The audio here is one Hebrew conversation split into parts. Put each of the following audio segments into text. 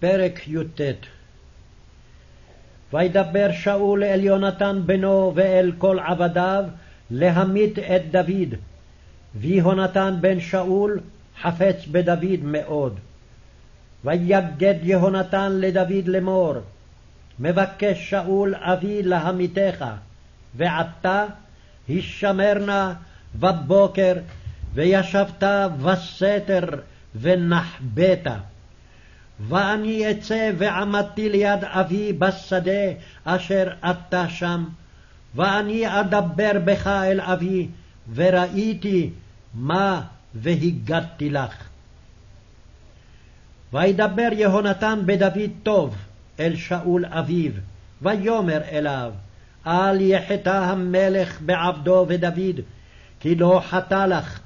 פרק י"ט וידבר שאול אל יונתן בנו ואל כל עבדיו להמית את דוד. ויהונתן בן שאול חפץ בדוד מאוד. ויגד יהונתן לדוד לאמור, מבקש שאול אבי להמיתך, ועתה הישמר נא בבוקר, וישבת בסתר ונחבאת. ואני אצא ועמדתי ליד אבי בשדה אשר אתה שם, ואני אדבר בך אל אבי, וראיתי מה והגדתי לך. וידבר יהונתן בדוד טוב אל שאול אביו, ויאמר אליו, אל יחטא המלך בעבדו ודוד, כי לא חטא לך,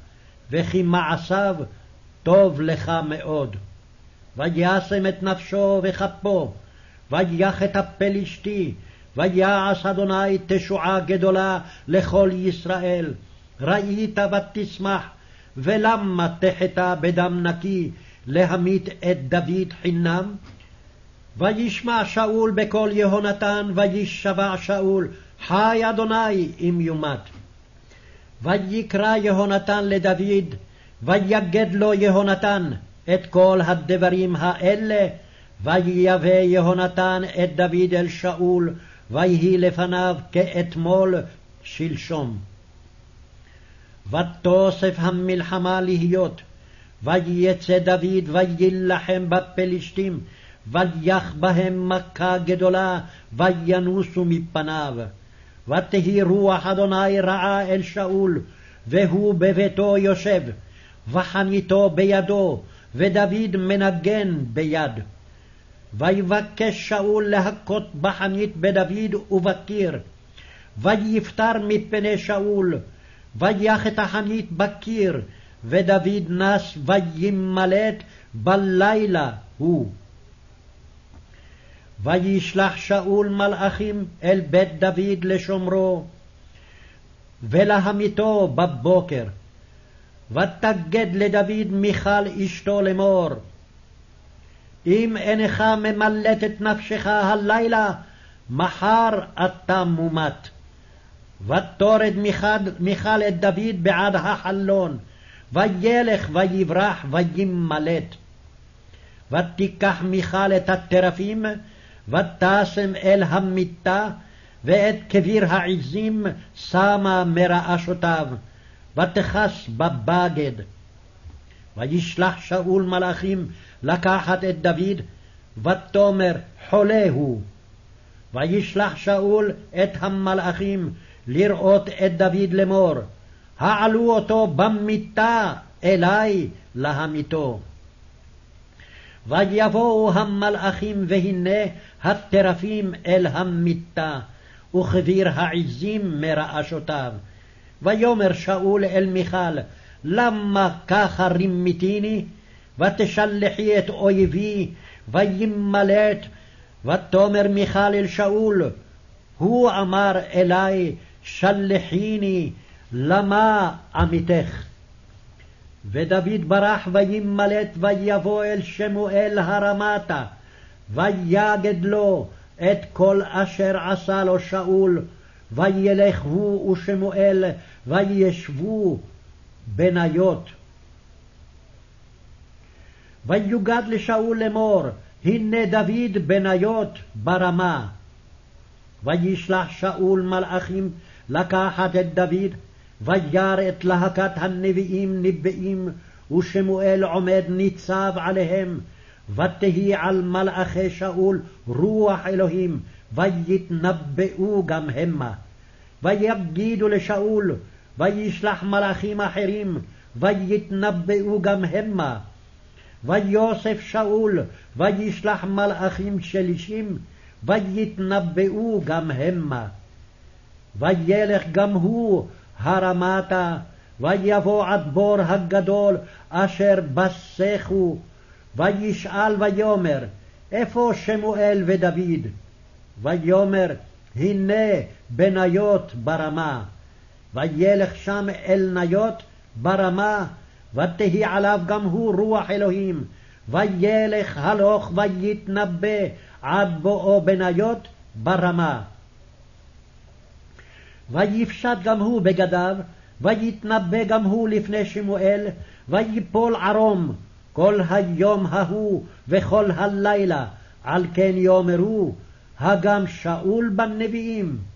וכי מעשיו טוב לך מאוד. וישם את נפשו וכפו, ויח את הפלישתי, ויעש אדוני תשועה גדולה לכל ישראל. ראית ותשמח, ולמה תחטא בדם נקי להמית את דוד חינם? וישמע שאול בקול יהונתן, וישבע שאול, חי אדוני אם יומת. ויקרא יהונתן לדוד, ויגד לו יהונתן, את כל הדברים האלה, ויבא יהונתן את דוד אל שאול, ויהי לפניו כאתמול שלשום. ותוסף המלחמה להיות, ויצא דוד ויילחם בפלשתים, ויח בהם מכה גדולה, וינוסו מפניו. ותהי רוח אדוני רעה אל שאול, והוא בביתו יושב, וחניתו בידו, ודוד מנגן ביד. ויבקש שאול להכות בחנית בדוד ובקיר, ויפטר מפני שאול, ויח את החנית בקיר, ודוד נס וימלט בלילה הוא. וישלח שאול מלאכים אל בית דוד לשומרו, ולהמיתו בבוקר. ותגד לדוד מיכל אשתו לאמור, אם אינך ממלט את נפשך הלילה, מחר אתה מומת. ותורד מיכל את דוד בעד החלון, וילך ויברח וימלט. ותיקח מיכל את הטרפים, ותשם אל המיטה, ואת כביר העזים שמה מרעשותיו. ותכס בבגד. וישלח שאול מלאכים לקחת את דוד, ותאמר חולה הוא. וישלח שאול את המלאכים לראות את דוד לאמור, העלו אותו במיטה אלי להמיתו. ויבואו המלאכים, והנה הטרפים אל המיטה, וכביר העזים מרעשותיו. ויאמר שאול אל מיכל, למה ככה רימיתיני? ותשלחי את אויבי, וימלט. ותאמר מיכל אל שאול, הוא אמר אלי, שלחיני, למה עמיתך? ודוד ברח וימלט ויבוא אל שמואל הרמתה, ויגד לו את כל אשר עשה לו שאול, וילך ושמואל וישבו בניות. ויוגד לשאול לאמור, הנה דוד בניות ברמה. וישלח שאול מלאכים לקחת את דוד, וירא את להקת הנביאים נבאים, ושמואל עומד ניצב עליהם, ותהי על מלאכי שאול רוח אלוהים, ויתנבאו גם המה. ויגידו לשאול, וישלח מלאכים אחרים, ויתנבאו גם המה. ויוסף שאול, וישלח מלאכים שלישים, ויתנבאו גם המה. וילך גם הוא הרמתה, ויבוא עד בור הגדול אשר בסכו, וישאל ויאמר, איפה שמואל ודוד? ויאמר, הנה בניות ברמה. וילך שם אל ניות ברמה, ותהי עליו גם הוא רוח אלוהים, וילך הלוך ויתנבא עד בואו בניות ברמה. ויפשט גם הוא בגדיו, ויתנבא גם הוא לפני שמואל, ויפול ערום כל היום ההוא וכל הלילה, על כן יאמרו, הגם שאול בנביאים.